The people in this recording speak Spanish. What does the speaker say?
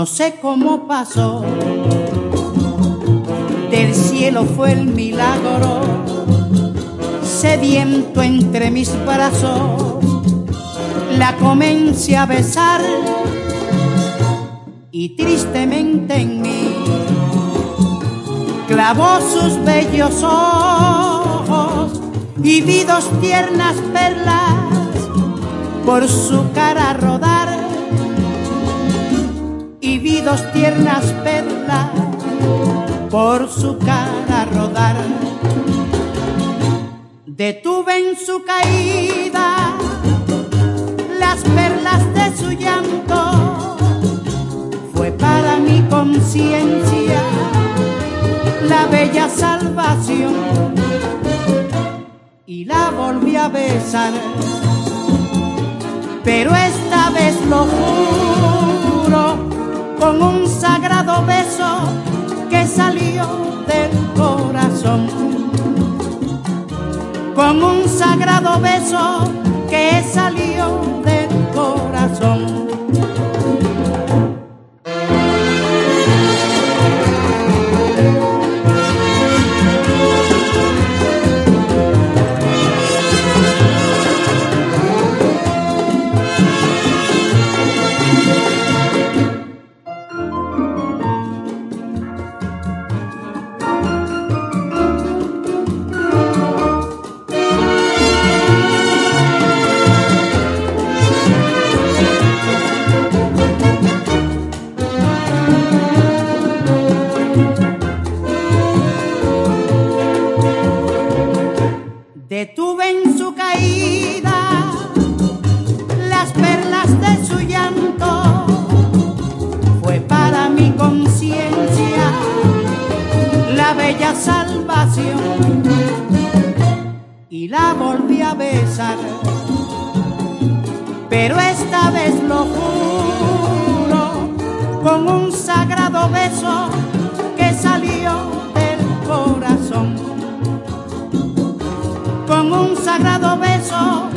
No sé cómo pasó, del cielo fue el milagro, sediento entre mis brazos, la comencé a besar y tristemente en mí clavó sus bellos ojos y vi dos tiernas perlas por su cara rodar dos tiernas perlas por su cara rodar. Detuve en su caída las perlas de su llanto, fue para mi conciencia la bella salvación y la volví a besar, pero esta vez lo juro sagrado beso que salió del corazón, con un sagrado beso Detuve en su caída las perlas de su llanto. Fue para mi conciencia la bella salvación. Y la volví a besar. Pero esta vez lo juro con un sagrado beso que salió sagrado beso